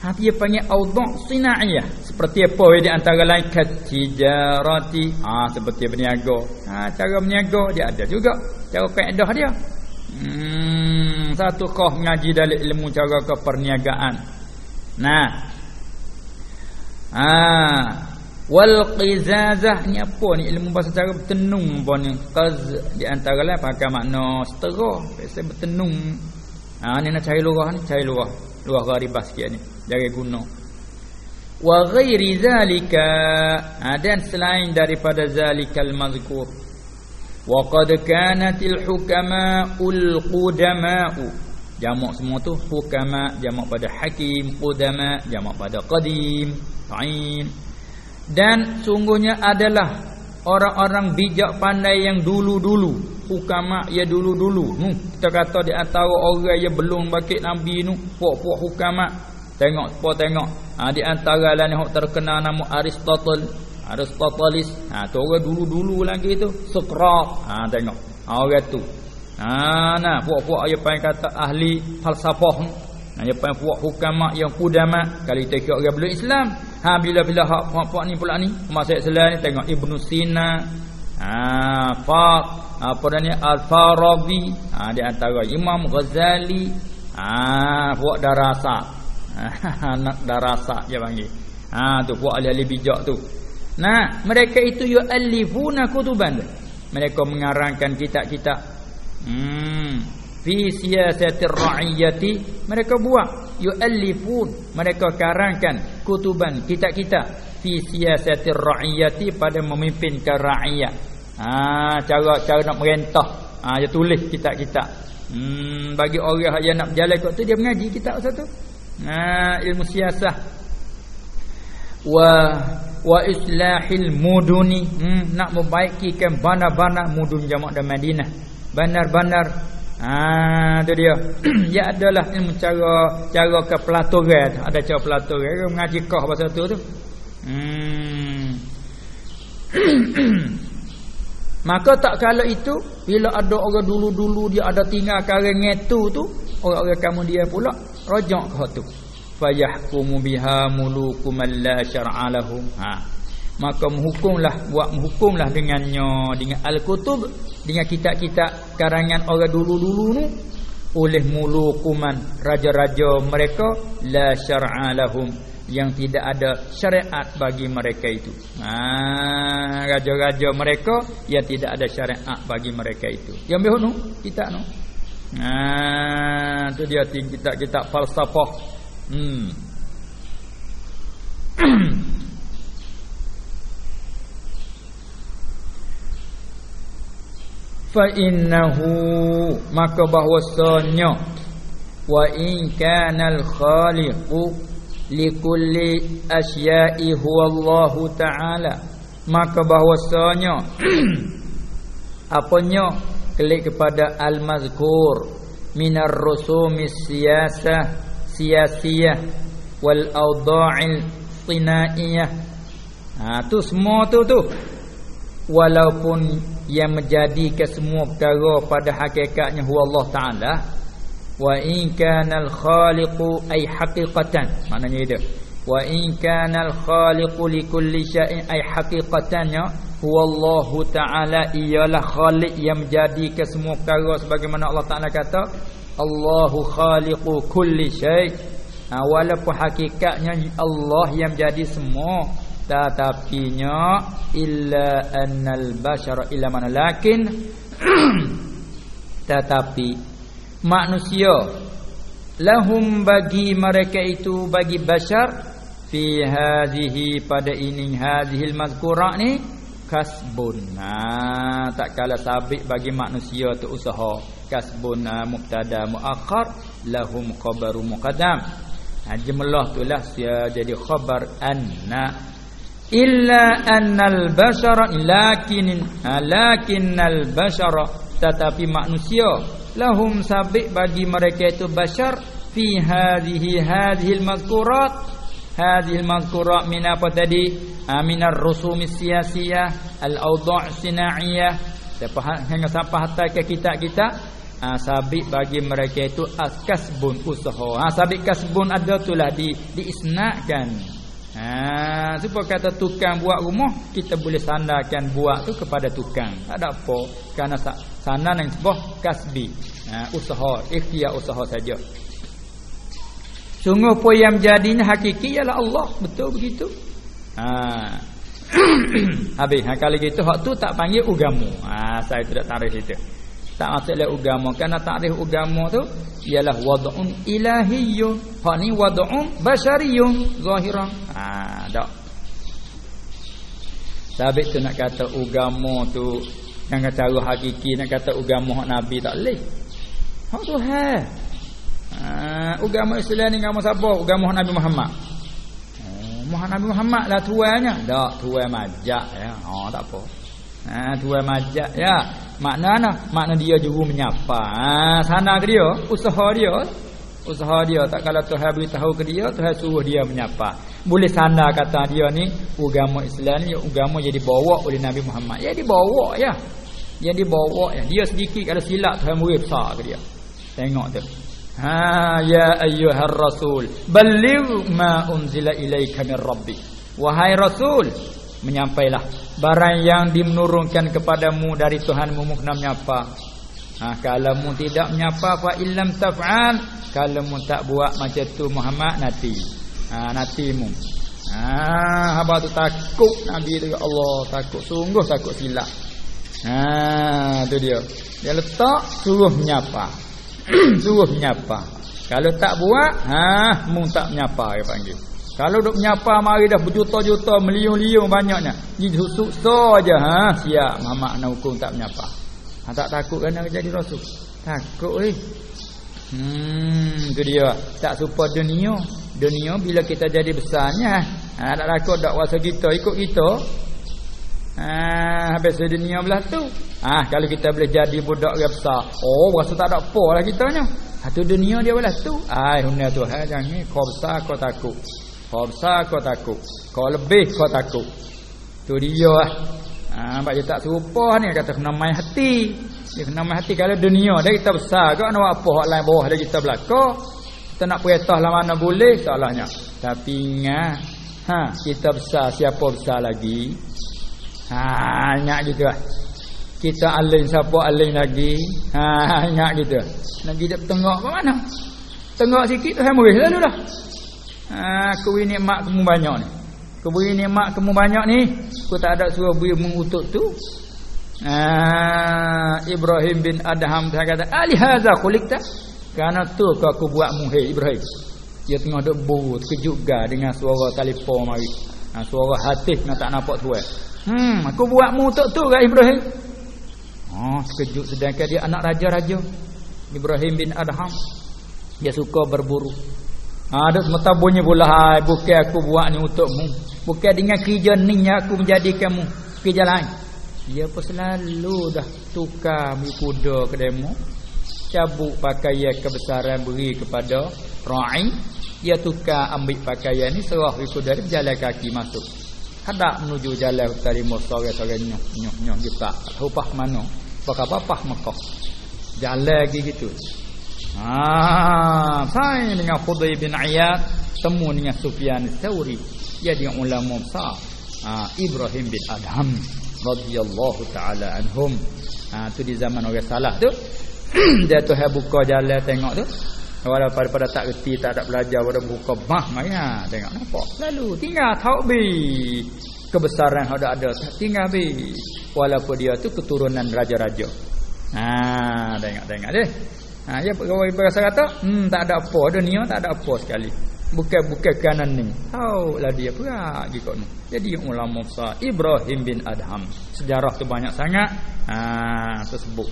Ha dia panggil audha' sinaiyah. Seperti apa di antara lain katijarati. Ah ha, seperti berniaga. Ha cara berniaga dia ada juga. Cara kaedah dia. Hmm satu kau mengaji dalam ilmu cara keperniagaan. Nah. Ah. Wal qizazah ni apa ni ilmu bahasa cara bertenung apa ni. Qaz di antara lain pakai makna setera. Biasa bertenung. Ha ni nak cari lurah ni cari lurah. Luar gharibah sikit ni dari gunung wa ghairi zalika. Ha, dan selain daripada zalikal mazkur wa qad kanatil hukama'ul qudama'u jamak semua tu hukama jamak pada hakim qudama jamak pada qadim ta'in dan sungguhnya adalah orang-orang bijak pandai yang dulu-dulu hukama ya dulu-dulu. Nu kita kata di antara orang yang belum bakit nabi nu puak-puak hukama. Tengok apa tengok. Ha, di antara lah ni terkenal nama Aristotle Aristoteles ha tu orang dulu-dulu lagi tu Socrates ha tengok. Ha, orang tu. Ha nah puak-puak ayo pai kata ahli falsafah. Ha ayo pai puak hukama yang kudama kali kita kira orang belum Islam ha bila-bila hak puak-puak ni pula ni masa Islam ni tengok Ibnu Sina. Ha Faq apa ni? Al-Farabi. Ha di antara Imam Ghazali. Ha puak darasa. Anak darasa dia panggil. Ha tu puak ahli-ahli bijak tu Nah, mereka itu yu'allifuna kutuban. Mereka mengarangkan kitab-kitab. Hmm. Fi siyasatir ra'iyati mereka buat yu'allifun. Mereka karangkan kutuban kitab-kitab fi siyasatir ra'iyati pada memimpinkan rakyat. Ha, cara cara nak merintah. Ha, dia tulis kitab-kitab. Hmm, bagi orang yang nak berjalan kat tu dia mengaji kitab satu. Ha, ilmu siasah. Wa wa islahil muduni. Hmm, nak membaikikan bandar-bandar mudun jamak dan Madinah. Bandar-bandar ah tu dia. Ya adalah ilmu cara cara ke pelaturan. Ada cara pelaturan. Dia mengaji kah bahasa tu tu. Hmm. Maka tak kala itu bila ada orang dulu-dulu dia ada tinggal karang ngetu tu orang-orang kamu dia pula rojak ke tu fayahkumu biha mulukum la syar'a lahum ha. Maka menghukumlah buat menghukumlah dengannya dengan al-kutub dengan kitab-kitab karangan orang dulu-dulu nu oleh mulukuman raja-raja mereka la syar'a lahum yang tidak ada syariat bagi mereka itu. Ha raja-raja mereka yang tidak ada syariat bagi mereka itu. Yang behunu kita nu ha tu dia kitab-kitab falsafah Hmm. Fa innahu maka bahwasanya wa in kana al khaliqu likulli asya'i huwa Allah taala maka bahwasanya apanya klik kepada al mazkur minar rusumis siyasah siyasiyah wal awda'il tinaiyah ha tu semua tu tu walaupun yang menjadi ke semua perkara pada hakikatnya huwa Allah taala wa in kana al khaliqu ay haqiqatan maknanya itu wa in kana al khaliqu li kulli syai'in ay haqiqatannya huwa Allah taala ialah khaliq yang menjadi ke semua perkara sebagaimana Allah taala kata Allahu khaliqu kulli syai. Ha, walaupun hakikatnya Allah yang jadi semua tetapi nya illa annal bashara illa man lakin tetapi manusia lahum bagi mereka itu bagi bashar fi hadhihi pada ini hadhil mazkura ni kasbun ha tak kala sabit bagi manusia tu usaha kasbun mubtada muakhar lahum khabaru muqaddam. Ha jumlah itulah sia jadi khabar anna. Illa annal bashara lakin lakinnal bashara. Tetapi manusia lahum sabik bagi mereka itu bashar fi hadhihi hadhihi almazkurat hadhihi almazkurat min apa tadi? Aminar rusum siyasiyah al-awda' sinaiyah Sampai hingga sampai hatta ke kitab-kitab ha, sabit bagi mereka itu askasbun usaha. Ha, sabit kasbun ada tulah di diisnakkan ha supaya kata tukang buat rumah kita boleh sandarkan buat tu kepada tukang. Tak ada apa kerana sana yang sebuah kasbi. Ha, usaha ikhtiar usaha saja. Sungguh pun yang jadinya hakiki ialah Allah. Betul begitu? Ha habis ha, kalau gitu hak tu tak panggil ugamu ha, saya tidak tarik itu tak masuk oleh agama kerana takrif agama tu ialah wad'un ilahiyyun hak ni wad'un basyariyyun zahiran ha dak sabit tu nak kata agama tu Yang kata hakiki nak kata agama hak nabi tak leh. Hak Tuhan. Ha, agama Islam ni agama siapa? Agama Nabi Muhammad. Muhammad Nabi Muhammad lah tuannya. Tak, tuan majak ya. Oh, tak apa. Ha, tuan majak ya. Makna mana? Makna dia juru menyapa. Ha, sana ke dia, usaha dia. Usaha dia tak kalau Tuhan beritahu ke dia, Tuhan suruh dia menyapa. Boleh sana kata dia ni agama Islam ni agama jadi bawa oleh Nabi Muhammad. Ya dibawa ya. Yang dibawa ya. Dia sedikit kalau silap Tuhan murid besar ke dia. Tengok tu. Ha ya ayyuhar rasul, balligh ma unzila ilaika min rabbik. Wahai rasul, menyampailah barang yang dimenurunkan kepadamu dari Tuhanmu mukna menyapa. Ha kalau mu tidak menyapa fa illam taf'al, kalau mu tak buat macam tu Muhammad nanti. Ha nantimu. Ha haba tu takut Nabi tu ya Allah, takut sungguh takut silap. Ha tu dia. Dia letak suruh menyapa. suruh menyapa. Kalau tak buat, ha, mung tak menyapa dia panggil. Kalau duk menyapa mari dah berjuta-juta, meliung-liung banyaknya. Ni susuk so aja ha, siap mamak nak hukum tak menyapa. Ha, tak takut kena jadi rasul. Takut eh. Hmm, tu dia. Tak supa dunia. Dunia bila kita jadi besarnya, ha, tak takut dak kuasa kita ikut kita. Ha, habis dunia belah tu. Ah kalau kita boleh jadi budak yang besar, oh rasa tak ada apa lah kitanya. Satu ha, dunia dia belah tu. Ai dunia tu ha jangan ni kau besar kau takut. Kau besar kau takut. Kau lebih kau takut. Tu dia lah. Ah ha, dia tak serupa ni kata kena main hati. Dia kena main hati kalau dunia dia kita besar kau nak apa hak lain bawah dia kita belakang. Kita nak perintah lah mana boleh salahnya. Tapi ingat ha kita besar siapa besar lagi? Ha ingat gitu lah. Kita aling siapa aling lagi? Ha ingat gitu. Nak kita tengok ke mana? Tengok sikit tu hamil lalu dah. Ha aku ini mak kamu banyak ni. Aku ini mak kamu banyak ni. Aku tak ada suruh bui mengutuk tu. Ha Ibrahim bin Adham dia kata, "Ali hadza khuliqta?" Karena tu kau aku buat muhai Ibrahim. Dia tengah duk bu terkejut dengan suara telefon mari. Ha, suara hati nak tak nampak tuan. Hmm, aku buat mu untuk tu kat Ibrahim. Oh, sekejut sedangkan dia anak raja-raja. Ibrahim bin Adham. Dia suka berburu. Ha, ada semata bunyi pula, hai, bukan aku buat ni untukmu. Bukan dengan kerja ni yang aku menjadikanmu kerja lain. Dia pun selalu dah tukar mi kuda ke demo. Cabut pakaian kebesaran beri kepada ra'i. Dia tukar ambil pakaian ni serah mi kuda dia berjalan kaki masuk hendak menuju jalan terima sore-sore nyoh nyoh nyoh kita rupah mana? Pakai apa Mekah. Jalan lagi gitu. Ah saya dengan Khudai bin Iyad temu dengan Sufyan Tsauri jadi ulama besar ah Ibrahim bin Adham radhiyallahu taala anhum. Ah tu di zaman orang salah tu. Dia tu buka jalan tengok tu Walaupun pada, pada tak reti tak ada belajar pada buka mah mai ha tengok nampak. Lalu tinggal tahu bi kebesaran ada ada tinggal bi walaupun dia tu keturunan raja-raja. Ha tengok tengok deh. Ha ya pegawai berasa kata hmm tak ada apa dunia tak ada apa sekali. Bukan bukan kanan ni. Tahu lah dia pula gitu ni. Jadi ulama besar Ibrahim bin Adham. Sejarah tu banyak sangat. Ha tersebut.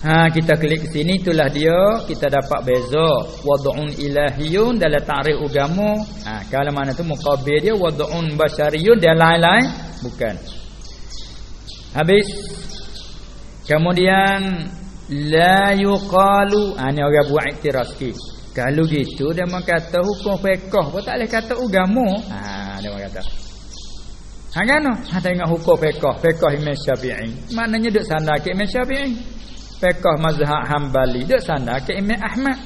Ha kita klik sini itulah dia kita dapat beza wad'un ilahiyun dalam takrif agama. Ha kalau mana tu muqabil dia wad'un basyariyun dan lain-lain bukan. Habis kemudian la yuqalu ha ni orang buat iktiraf sikit. Kalau gitu dia mengata hukum fiqh pun tak boleh kata agama. Ha dia kata. Ha kan? Ha tengok hukum fiqh, fiqh Imam Syafi'i. Maknanya duk sana ke Imam Syafi'i. Fiqh mazhab Hambali dak sana ke Imam Ahmad.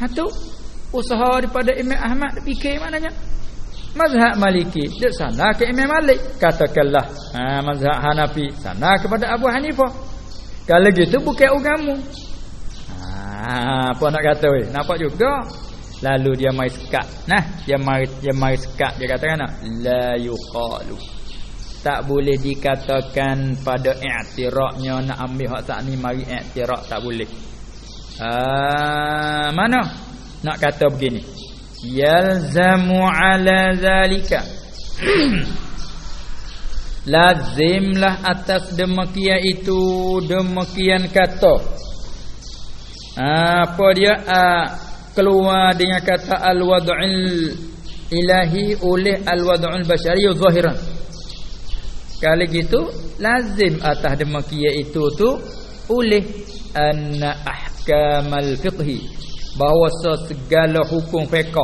Ha usaha daripada Imam Ahmad fikir maknanya. Mazhab Maliki dak sana ke Imam Malik. Katakanlah ha mazhab Hanafi sana kepada Abu Hanifah. Kalau gitu bukan agama. Ha apa nak kata weh? Nampak juga. Lalu dia mai sekat. Nah, dia mai dia mai sekat dia katakan la yuqalu tak boleh dikatakan pada i'tiraknya nak ambil hak tak ni mari i'tirak tak boleh. Ah mana? Nak kata begini. Yalzamu ala zalika. lazimlah atas demikian itu demikian kata apa dia keluar dengan kata al-wad'il ilahi oleh al-wad'ul bashari zahiran kalau gitu lazim atas demikian itu tu oleh anna ahkamal fiqhi bahawa segala hukum fiqh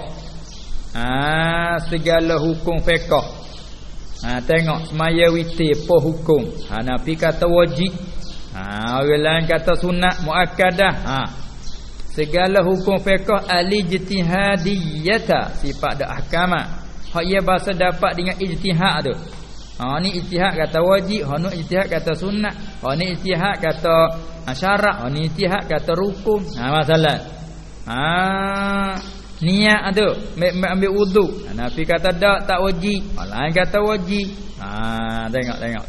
ah segala hukum fiqh Ha tengok semaya witir apa hukum. Ha Nabi kata wajib. Ha orang lain kata sunat muakkadah. Ha segala hukum fiqh ali ijtihadiyata sifat dak ahkama. Hak ia bahasa dapat dengan ijtihad tu. Ha ni ijtihad kata wajib, ha ni ijtihad kata sunat, ha ni ijtihad kata syarak, ha ni ijtihad kata rukun. Ha masalah. Ha Niat tu ambil wudu. Nabi kata tak tak wajib. Lain kata wajib. Ha tengok tengok.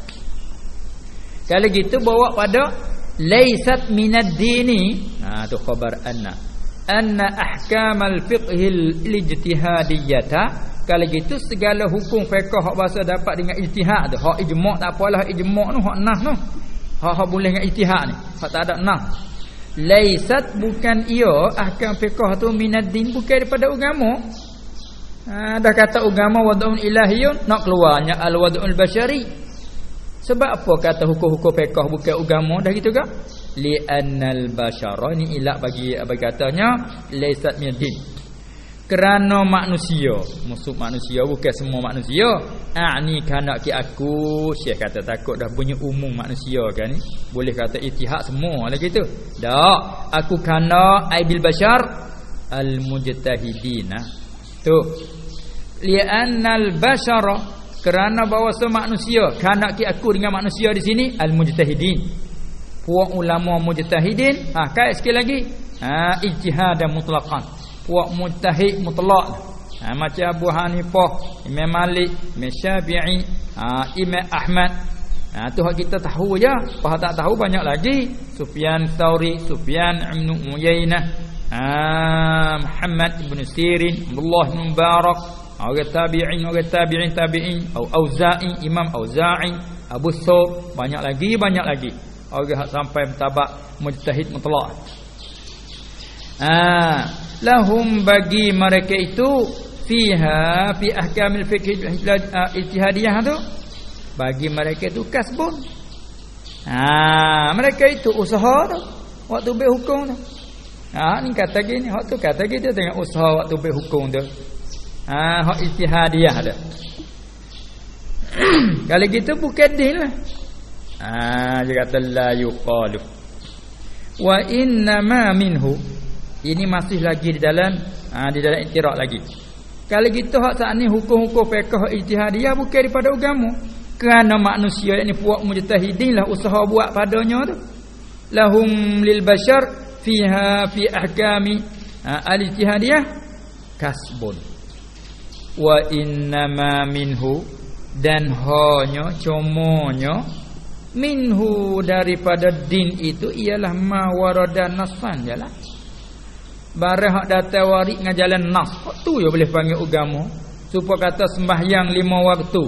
Kalau gitu bawa pada laisat minad dini. Ha tu khabar anna. Anna ahkamal fiqhil ijtihadiyata kalau gitu segala hukum fiqh hak bahasa dapat dengan ijtihad tu. Hak ijma' tak apalah ijma' tu hak nah tu. Hak hak boleh dengan ijtihad ni. Hak tak ada nah laisat bukan ia ahkam fiqh tu minaddin bukan daripada agama ha, dah kata agama wad'un ilahiyun nak keluarnya al wad'ul bashari sebab apa kata hukum-hukum fiqh bukan agama dah gitu ke li annal bashara ni ilak bagi bagi katanya laisat minaddin kerana manusia. Musuh manusia bukan semua manusia. Ah ni kanak ki aku. Syekh kata takut dah punya umum manusia kan ni. Boleh kata itihad semua lah gitu. Dak aku kana aibil bashar al mujtahidina tu. Li'annal bashara kerana bahawa semua manusia kanak ki aku dengan manusia di sini al mujtahidin puak ulama mujtahidin. Ha kait sekali lagi. Ha ijtihad mutlaqan puak mujtahid mutlak. Ha, macam Abu Hanifah Imam Malik Imam Syafi'i ha, Imam Ahmad. Ha, tu hak kita tahu je apa tak tahu banyak lagi. Sufyan Thauri Sufyan Ibn Uyainah ha, Muhammad Ibn Sirin Abdullah Ibn Mubarak orang tabi'in orang tabi'in tabi'in au auza'i imam auza'i abu thawb banyak lagi banyak lagi. Orang sampai tabak mujtahid mutlak. Ah lahum bagi mereka itu fiha fi ahkamil fiqh ijtihadiyah tu bagi mereka itu kasbun. Ha mereka itu usaha tu waktu berhukum tu. Ha ni kata gini waktu kata gitu tengok usaha waktu berhukum tu. Ha hak ijtihadiyah tu kalau gitu bukan din lah. Ha dia kata la yuqalu. Wa inna ma minhu ini masih lagi di dalam ha, di dalam iktiraf lagi. Kalau gitu hak saat ni hukum-hukum fiqh ijtihadiyah bukan daripada agama. Kerana manusia yang ni puak mujtahidin lah usaha buat padanya tu. Lahum lil bashar fiha fi ahkami ha, al-ijtihadiyah kasbun. Wa innama minhu dan hanya cumanya minhu daripada din itu ialah ma warada nasan jalan barang hak datang warik dengan jalan nas. Hak tu je boleh panggil agama supaya kata sembahyang lima waktu.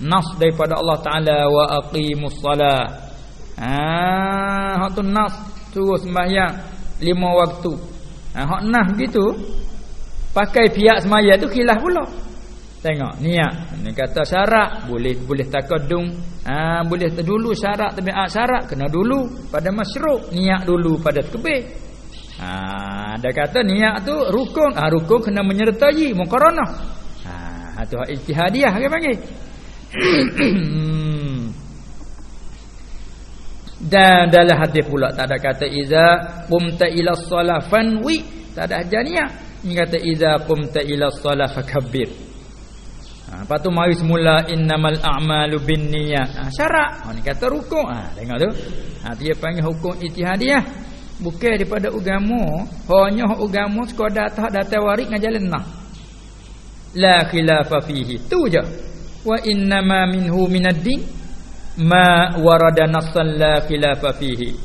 Nas daripada Allah Taala wa aqimus salah. Ha hak tu nas. Suruh sembahyang lima waktu. Ha hak nas gitu pakai pihak semaya tu khilaf pula. Tengok niat. Ni kata syarat boleh boleh takadung ha boleh dulu syarat tapi syarat kena dulu. Pada masyru' niat dulu pada kebih Ha dia kata niat tu rukun. Ha, rukun kena menyertai muqaranah. Ha tu ijtihadiyah ke panggil. Dan dalam hadis pula tak ada kata iza qumta ila shalah fanwi, tak ada ajar Ni kata iza qumta ila shalah fakabbir. Ha, lepas tu mari semula innamal a'malu binniyat. Ha, syarat. Ha, ni kata rukun. Ha, tengok tu. Ha, dia panggil hukum ijtihadiyah bukan daripada agama hanya agama sekadar tak datang waris dengan jalan nah la khilafa fihi. Tu je. Wa inna ma minhu minaddin. Ma warada nassan la khilafa fihi.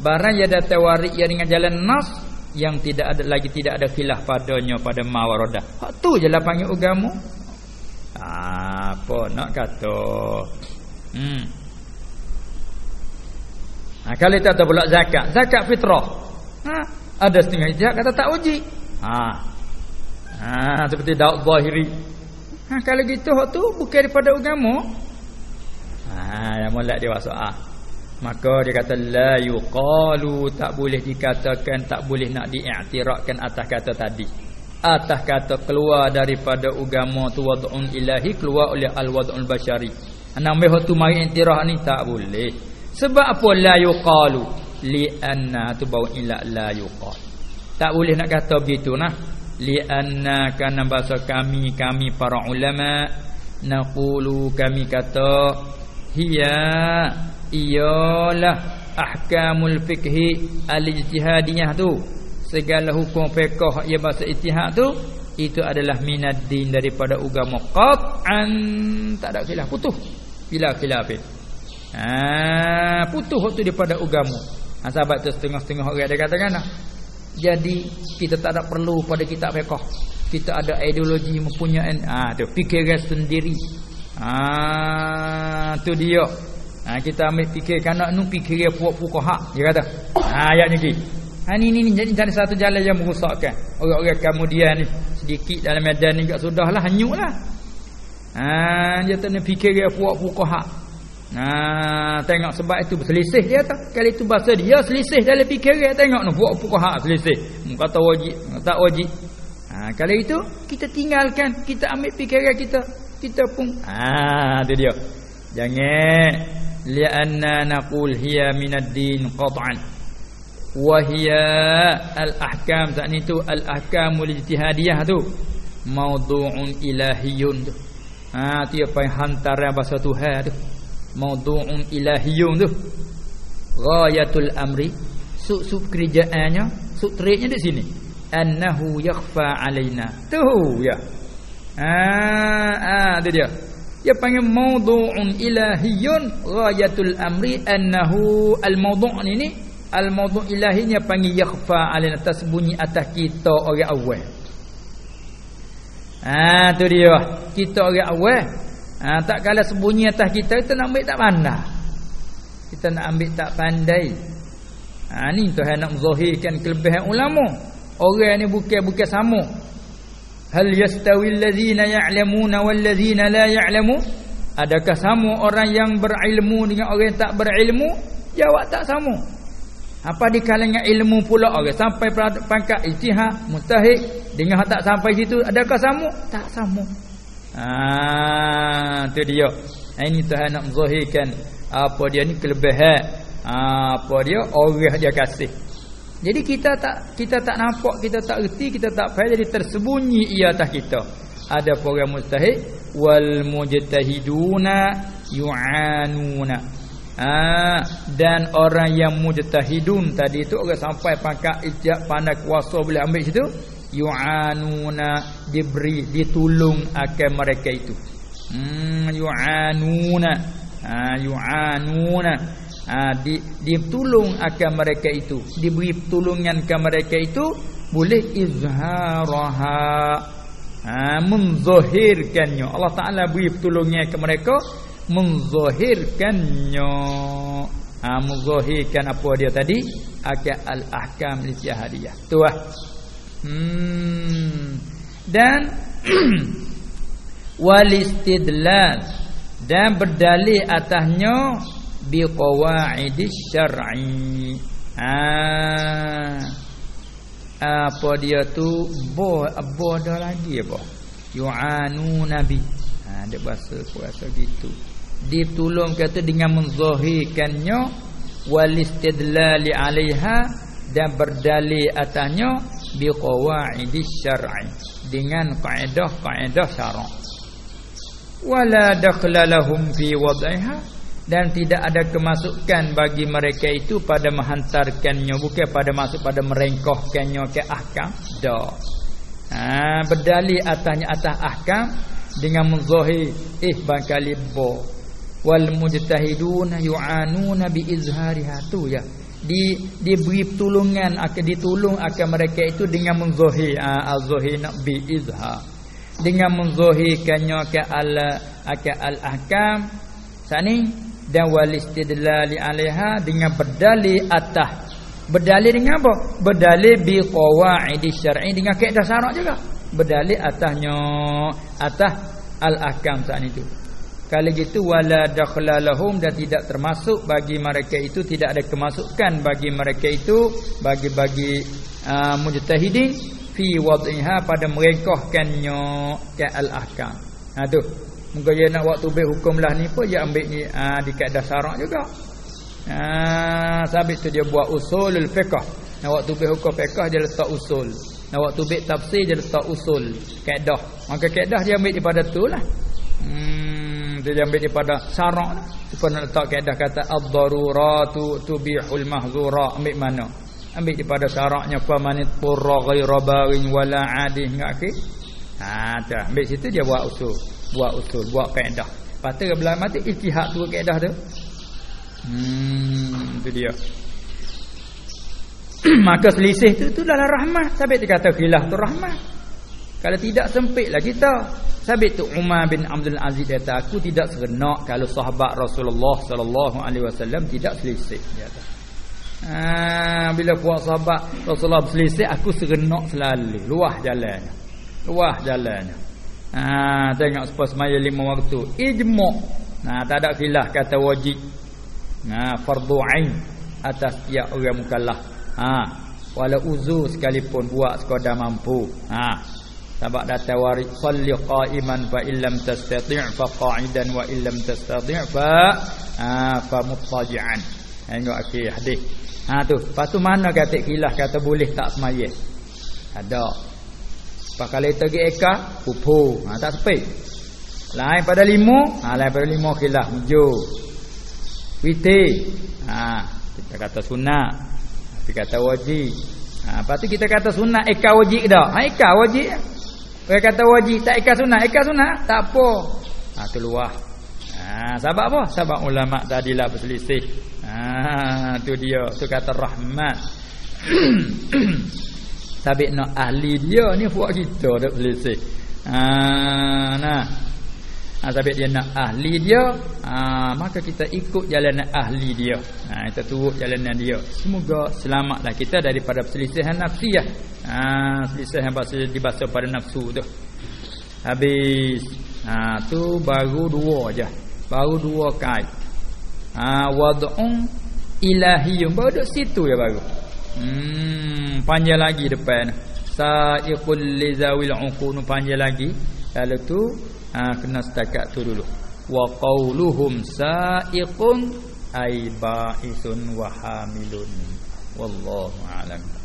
Barang yang datang waris yang dengan jalan nas yang tidak ada lagi tidak ada khilaf padanya pada ma warada. Hak tu je lah panggil agama apa nak kata? Hmm. Ha, kalau kita tahu pula zakat, zakat fitrah. Ha, ada setengah ijtihad kata tak wajib. Ha. Ha, seperti Daud Zahiri. Ha, kalau gitu hak tu bukan daripada agama. Ha, yang molek dia masuk ah. Maka dia kata la yuqalu tak boleh dikatakan tak boleh nak diiktirafkan atas kata tadi. Atas kata keluar daripada agama tu wad'un ilahi keluar oleh al-wad'ul basyari. Anak meh tu mari iktiraf ni tak boleh. Sebab apa la yuqalu li anna tu bau ila la yuqal. Tak boleh nak kata begitu nah. Li anna kana bahasa kami kami para ulama naqulu kami kata hiya iyalah ahkamul fikhi al-ijtihadiyah tu. Segala hukum fiqh yang bahasa ijtihad tu itu adalah minad din daripada agama qat'an tak ada khilaf putus bila khilaf Ha, putus waktu daripada agama. Ha, sahabat tu setengah-setengah orang ada katakan lah. Jadi kita tak ada perlu pada kitab fiqh. Kita ada ideologi mempunyai ha, tu fikiran sendiri. Ha, tu dia. Ha, kita ambil fikir kanak nu fikir fuqaha dia kata. Ha ayat ni. Ha ni ni, jadi cari satu jalan yang merosakkan. Orang-orang kemudian ni sedikit dalam medan ni enggak sudahlah hanyutlah. Ha dia tak fikir fuqaha. Nah, tengok sebab itu berselisih dia tak. Kali itu bahasa dia selisih dalam fikiran tengok nak buat fuqaha selisih. Kata wajib, tak wajib. Ha, kali itu kita tinggalkan, kita ambil fikiran kita. Kita pun ha, dia. Jangan li'anna naqul hiya minad din qat'an. Wa hiya al-ahkam tak itu al-ahkamul ijtihadiyah tu. Maudu'un ilahiyun tu. Ha, tu apa yang hantaran bahasa Tuhan tu maudu'un ilahiyun tu. Ghayatul amri. Sub-sub kerjaannya sub triknya di sini. Annahu yakhfa alaina. Tu ya. Ah ah tu dia. Dia panggil maudu'un ilahiyun ghayatul amri. Annahu al maudu' ini al maudu' ilahinya panggil yakhfa alaina tersembunyi atas kita orang awal. Ah tu dia. Kita orang awal ha, tak kala sembunyi atas kita kita nak ambil tak pandai. Kita nak ambil tak pandai. Ha, ni Tuhan nak menzahirkan kelebihan ulama. Orang ni bukan-bukan sama. Hal yastawi allazina ya'lamuna wallazina la ya'lamu? Adakah sama orang yang berilmu dengan orang yang tak berilmu? Jawab tak sama. Apa di kalangan ilmu pula? Orang sampai pangkat ijtihad mustahid dengan tak sampai situ adakah sama? Tak sama Ah, tu dia. Ha, ini Tuhan nak menzahirkan apa dia ni kelebihan. Ha, apa dia orang dia kasih. Jadi kita tak kita tak nampak, kita tak erti, kita tak faham jadi tersembunyi ia atas kita. Ada orang mustahid wal mujtahiduna yu'anuna. Ha, dan orang yang mujtahidun tadi itu orang sampai pangkat ijab pandai kuasa boleh ambil situ yu'anuna diberi ditolong akan mereka itu. Hmm yu'anuna. Ha yu'anuna. Ha di ditolong akan mereka itu. Diberi pertolongan ke mereka itu boleh izharaha. Ha menzahirkannya. Allah Taala beri pertolongan ke mereka menzahirkannya. Ha menzahirkan apa dia tadi? Akan al-ahkam al-jahadiyah tu lah Hmm. Dan wal istidlal dan berdalil atasnya bi qawaidis syar'i. Ah. Apa dia tu bo apa ada lagi apa? Yu'anu nabi. Ha dia bahasa kuasa gitu. Ditolong kata dengan menzahirkannya wal istidlal 'alaiha dan berdalil atasnya biqawaidis syar'i dengan kaedah-kaedah syarak wala dakhla lahum fi wad'iha dan tidak ada kemasukan bagi mereka itu pada menghantarkannya bukan pada masuk pada merengkohkannya ke ahkam. Dah. Ha berdali atasnya atas ahkam dengan muzahir eh bangkali bo. Wal mujtahiduna yu'anuna bi izhariha. Tu ya di diberi pertolongan akan ditolong akan mereka itu dengan menzahir ah, az-zahir nak bi izha dengan menzahirkannya ke al akan al ahkam Sani dan wal istidlali alaiha dengan berdalil atas. Berdalil dengan apa? Berdalil bi qawaidi syar'i dengan kaedah syarak juga. Berdalil atasnya atas al-ahkam saat itu. Kalau gitu wala dakhlalahum dan tidak termasuk bagi mereka itu tidak ada kemasukan bagi mereka itu bagi-bagi uh, mujtahidin fi wad'iha pada merekohkannya ke al-ahkam. Ha tu. Mungkin dia nak waktu be hukum lah ni pun dia ambil ni uh, di kaedah syarak juga. Ha sabit tu dia buat usulul fiqh. Nak waktu be hukum fiqh dia letak usul. Nak waktu be tafsir dia letak usul kaedah. Maka kaedah dia ambil daripada tu lah. Hmm, dia ambil daripada syarak lah. Supaya nak letak kaedah kata ad-daruratu tubihul mahzura ambil mana? Ambil daripada syaraknya fa man turra ghayra baghin wala adih enggak ke? Ha, dah ambil situ dia buat usul, buat usul, buat kaedah. Patut belah mati ijtihad tu kaedah tu. Hmm, itu dia. Maka selisih tu tu adalah rahmat. Sabit dia khilaf tu rahmat. Kalau tidak sempitlah kita. Sabit tu Umar bin Abdul Aziz kata aku tidak serenak kalau sahabat Rasulullah sallallahu alaihi wasallam tidak selisih dia kata. Ha, bila puak sahabat Rasulullah berselisih aku serenak selalu luah jalannya. Luah jalannya. Ha, tengok sepuluh semaya lima waktu. Ijma'. Nah, tak ada khilaf kata wajib. Nah, fardu ain atas tiap orang mukallaf. Ha, wala uzur sekalipun buat sekadar mampu. Ha, sebab datang warid salli qa'iman fa illam tastati' fa qa'idan wa illam tastati' fa ha, fa muttaji'an. Tengok akhir hadis. Ha tu, lepas tu mana kata khilaf kata boleh tak semaya? Ada. Pak kalau itu eka pupu, ha tak sepi. Lain pada lima, ha lain pada lima khilaf hujur. Witi. Ha kita kata sunat. Kita kata wajib. Ha lepas tu kita kata sunat eka wajib dah. Ha eka wajib. Orang kata wajib tak ikat sunat, ikat sunat tak apa. Ha tu luah. Ha sebab apa? Sebab ulama tadilah berselisih. Ha tu dia, tu kata rahmat. Tapi nak ahli dia ni buat kita dak berselisih. Ha nah. Ha, tapi dia nak ahli dia ha, Maka kita ikut jalan ahli dia. Ha, Kita turut jalan dia. Semoga selamatlah kita daripada perselisihan nafsiyah. Ha, Selisih yang bahasa, dibahasa pada nafsu tu. Habis ha, tu baru dua aja, Baru dua kait. Ha, Wad'un ilahiyun. Baru duduk situ ya baru. Hmm, Panjang lagi depan. Sa'iqul lizawil uqunu Panjang lagi. Lalu tu ha, kena setakat tu dulu. Wa qauluhum sa'iqun ay ba'isun wa hamilun. Wallahu a'lam